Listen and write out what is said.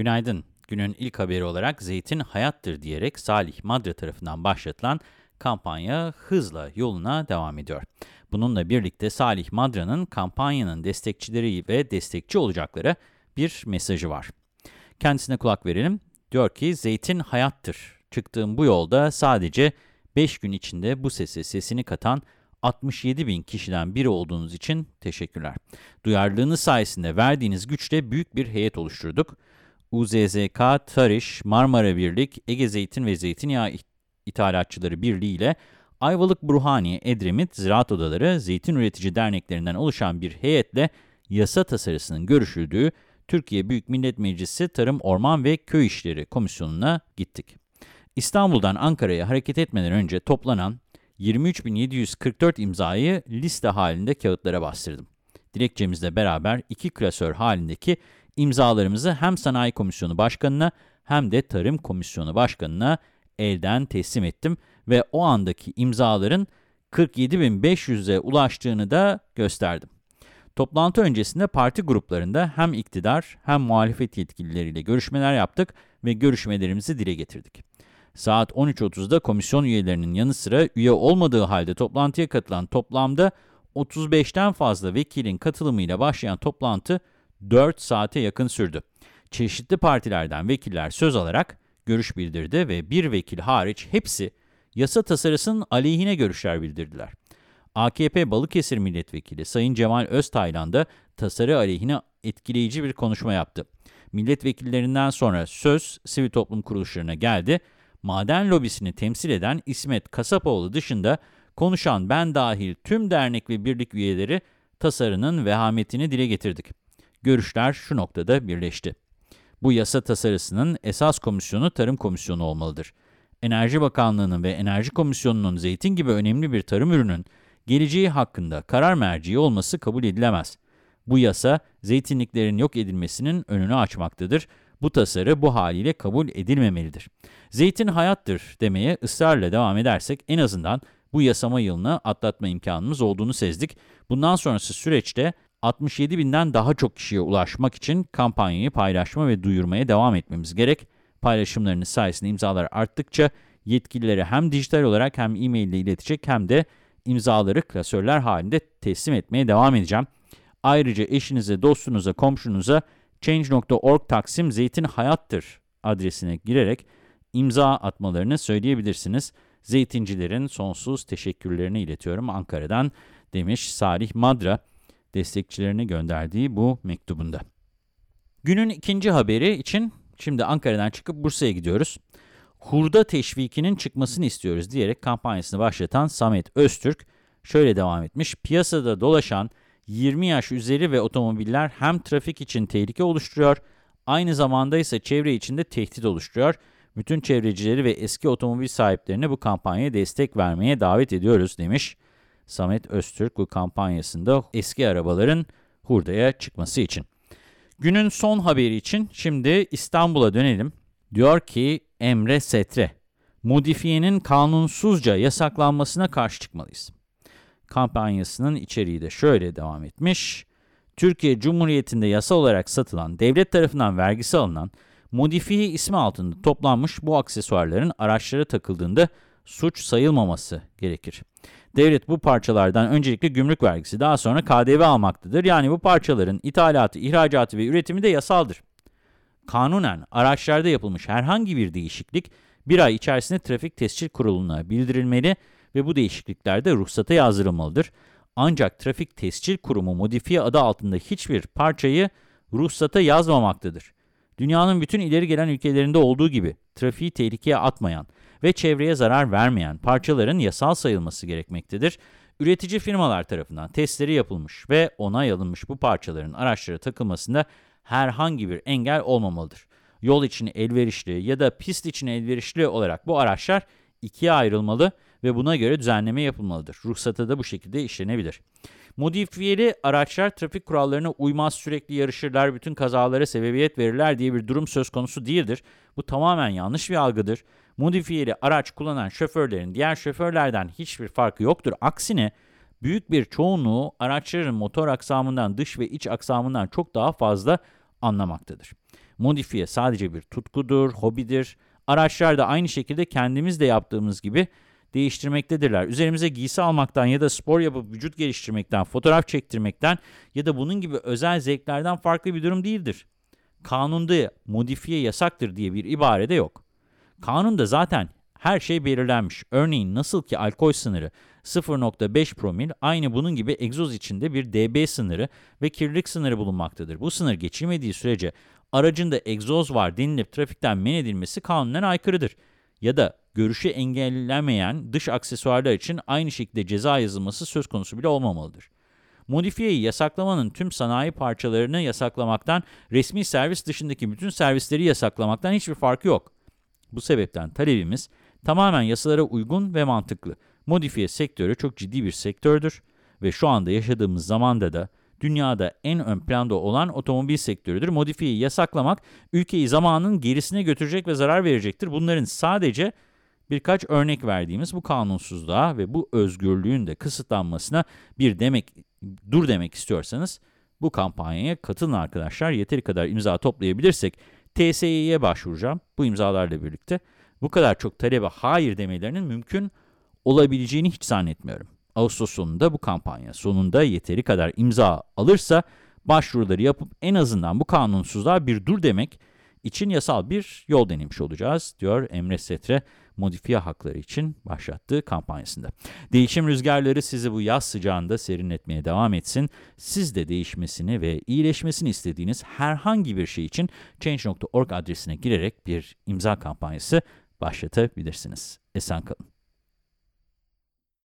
Günaydın. Günün ilk haberi olarak zeytin hayattır diyerek Salih Madra tarafından başlatılan kampanya hızla yoluna devam ediyor. Bununla birlikte Salih Madra'nın kampanyanın destekçileri ve destekçi olacaklara bir mesajı var. Kendisine kulak verelim. Diyor ki zeytin hayattır. Çıktığım bu yolda sadece 5 gün içinde bu sese sesini katan 67 bin kişiden biri olduğunuz için teşekkürler. Duyarlılığınız sayesinde verdiğiniz güçle büyük bir heyet oluşturduk. UZZK, Tarış, Marmara Birlik, Ege Zeytin ve Zeytinyağı İthalatçıları Birliği ile Ayvalık Burhaniye, Edremit, Ziraat Odaları, Zeytin Üretici Derneklerinden oluşan bir heyetle yasa tasarısının görüşüldüğü Türkiye Büyük Millet Meclisi Tarım, Orman ve Köy İşleri Komisyonu'na gittik. İstanbul'dan Ankara'ya hareket etmeden önce toplanan 23.744 imzayı liste halinde kağıtlara bastırdım. Dilekçemizle beraber iki klasör halindeki imzalarımızı hem Sanayi Komisyonu Başkanı'na hem de Tarım Komisyonu Başkanı'na elden teslim ettim ve o andaki imzaların 47.500'e ulaştığını da gösterdim. Toplantı öncesinde parti gruplarında hem iktidar hem muhalefet yetkilileriyle görüşmeler yaptık ve görüşmelerimizi dile getirdik. Saat 13.30'da komisyon üyelerinin yanı sıra üye olmadığı halde toplantıya katılan toplamda 35'ten fazla vekilin katılımıyla başlayan toplantı 4 saate yakın sürdü. Çeşitli partilerden vekiller söz alarak görüş bildirdi ve bir vekil hariç hepsi yasa tasarısının aleyhine görüşler bildirdiler. AKP Balıkesir Milletvekili Sayın Cemal Öztaylan da tasarı aleyhine etkileyici bir konuşma yaptı. Milletvekillerinden sonra söz sivil toplum kuruluşlarına geldi. Maden lobisini temsil eden İsmet Kasapoğlu dışında konuşan ben dahil tüm dernek ve birlik üyeleri tasarının vehametini dile getirdik. Görüşler şu noktada birleşti. Bu yasa tasarısının esas komisyonu Tarım Komisyonu olmalıdır. Enerji Bakanlığı'nın ve Enerji Komisyonu'nun zeytin gibi önemli bir tarım ürünün geleceği hakkında karar merciği olması kabul edilemez. Bu yasa zeytinliklerin yok edilmesinin önünü açmaktadır. Bu tasarı bu haliyle kabul edilmemelidir. Zeytin hayattır demeye ısrarla devam edersek en azından bu yasama yılını atlatma imkanımız olduğunu sezdik. Bundan sonrası süreçte 67 binden daha çok kişiye ulaşmak için kampanyayı paylaşma ve duyurmaya devam etmemiz gerek. Paylaşımlarınız sayesinde imzalar arttıkça yetkililere hem dijital olarak hem e-mail ile iletecek hem de imzaları klasörler halinde teslim etmeye devam edeceğim. Ayrıca eşinize, dostunuza, komşunuza change.org taksim zeytin hayattır adresine girerek imza atmalarını söyleyebilirsiniz. Zeytincilerin sonsuz teşekkürlerini iletiyorum Ankara'dan demiş Salih Madra destekçilerine gönderdiği bu mektubunda. Günün ikinci haberi için şimdi Ankara'dan çıkıp Bursa'ya gidiyoruz. Hurda teşvikinin çıkmasını istiyoruz diyerek kampanyasını başlatan Samet Öztürk şöyle devam etmiş. Piyasada dolaşan 20 yaş üzeri ve otomobiller hem trafik için tehlike oluşturuyor, aynı zamanda ise çevre için de tehdit oluşturuyor. Bütün çevrecileri ve eski otomobil sahiplerini bu kampanyaya destek vermeye davet ediyoruz demiş. Samet Öztürk bu kampanyasında eski arabaların hurdaya çıkması için. Günün son haberi için şimdi İstanbul'a dönelim. Diyor ki Emre Setre, modifiyenin kanunsuzca yasaklanmasına karşı çıkmalıyız. Kampanyasının içeriği de şöyle devam etmiş. Türkiye Cumhuriyeti'nde yasa olarak satılan, devlet tarafından vergisi alınan, modifiye ismi altında toplanmış bu aksesuarların araçlara takıldığında suç sayılmaması gerekir. Devlet bu parçalardan öncelikle gümrük vergisi, daha sonra KDV almaktadır. Yani bu parçaların ithalatı, ihracatı ve üretimi de yasaldır. Kanunen araçlarda yapılmış herhangi bir değişiklik bir ay içerisinde Trafik Tescil Kurulu'na bildirilmeli ve bu değişiklikler de ruhsata yazdırılmalıdır. Ancak Trafik Tescil Kurumu modifiye adı altında hiçbir parçayı ruhsata yazmamaktadır. Dünyanın bütün ileri gelen ülkelerinde olduğu gibi trafiği tehlikeye atmayan ve çevreye zarar vermeyen parçaların yasal sayılması gerekmektedir. Üretici firmalar tarafından testleri yapılmış ve onay alınmış bu parçaların araçlara takılmasında herhangi bir engel olmamalıdır. Yol için elverişli ya da pist için elverişli olarak bu araçlar ikiye ayrılmalı ve buna göre düzenleme yapılmalıdır. Ruhsata da bu şekilde işlenebilir. Modifiyeli araçlar trafik kurallarına uymaz, sürekli yarışırlar, bütün kazalara sebebiyet verirler diye bir durum söz konusu değildir. Bu tamamen yanlış bir algıdır. Modifiyeli araç kullanan şoförlerin diğer şoförlerden hiçbir farkı yoktur. Aksine büyük bir çoğunluğu araçların motor aksamından, dış ve iç aksamından çok daha fazla anlamaktadır. Modifiye sadece bir tutkudur, hobidir. Araçlar da aynı şekilde kendimiz de yaptığımız gibi değiştirmektedirler. Üzerimize giysi almaktan ya da spor yapıp vücut geliştirmekten, fotoğraf çektirmekten ya da bunun gibi özel zevklerden farklı bir durum değildir. Kanunda modifiye yasaktır diye bir ibare de yok. Kanunda zaten her şey belirlenmiş. Örneğin nasıl ki alkol sınırı 0.5 promil, aynı bunun gibi egzoz içinde bir dB sınırı ve kirlilik sınırı bulunmaktadır. Bu sınır geçilmediği sürece aracında egzoz var denilip trafikten men edilmesi kanunen aykırıdır. Ya da görüşü engellemeyen dış aksesuarlar için aynı şekilde ceza yazılması söz konusu bile olmamalıdır. Modifiyeyi yasaklamanın tüm sanayi parçalarını yasaklamaktan, resmi servis dışındaki bütün servisleri yasaklamaktan hiçbir farkı yok. Bu sebepten talebimiz tamamen yasalara uygun ve mantıklı. Modifiye sektörü çok ciddi bir sektördür ve şu anda yaşadığımız zamanda da dünyada en ön planda olan otomobil sektörüdür. Modifiyeyi yasaklamak ülkeyi zamanın gerisine götürecek ve zarar verecektir. Bunların sadece birkaç örnek verdiğimiz bu kanunsuzluğa ve bu özgürlüğün de kısıtlanmasına bir demek, dur demek istiyorsanız bu kampanyaya katılın arkadaşlar. Yeteri kadar imza toplayabilirsek TSE'ye başvuracağım bu imzalarla birlikte. Bu kadar çok talebe hayır demelerinin mümkün olabileceğini hiç zannetmiyorum. Ağustos sonunda bu kampanya sonunda yeteri kadar imza alırsa başvuruları yapıp en azından bu kanunsuzluğa bir dur demek için yasal bir yol denemiş olacağız, diyor Emre Setre modifiye hakları için başlattığı kampanyasında. Değişim rüzgarları sizi bu yaz sıcağında serinletmeye devam etsin. Siz de değişmesini ve iyileşmesini istediğiniz herhangi bir şey için Change.org adresine girerek bir imza kampanyası başlatabilirsiniz. Esen kalın.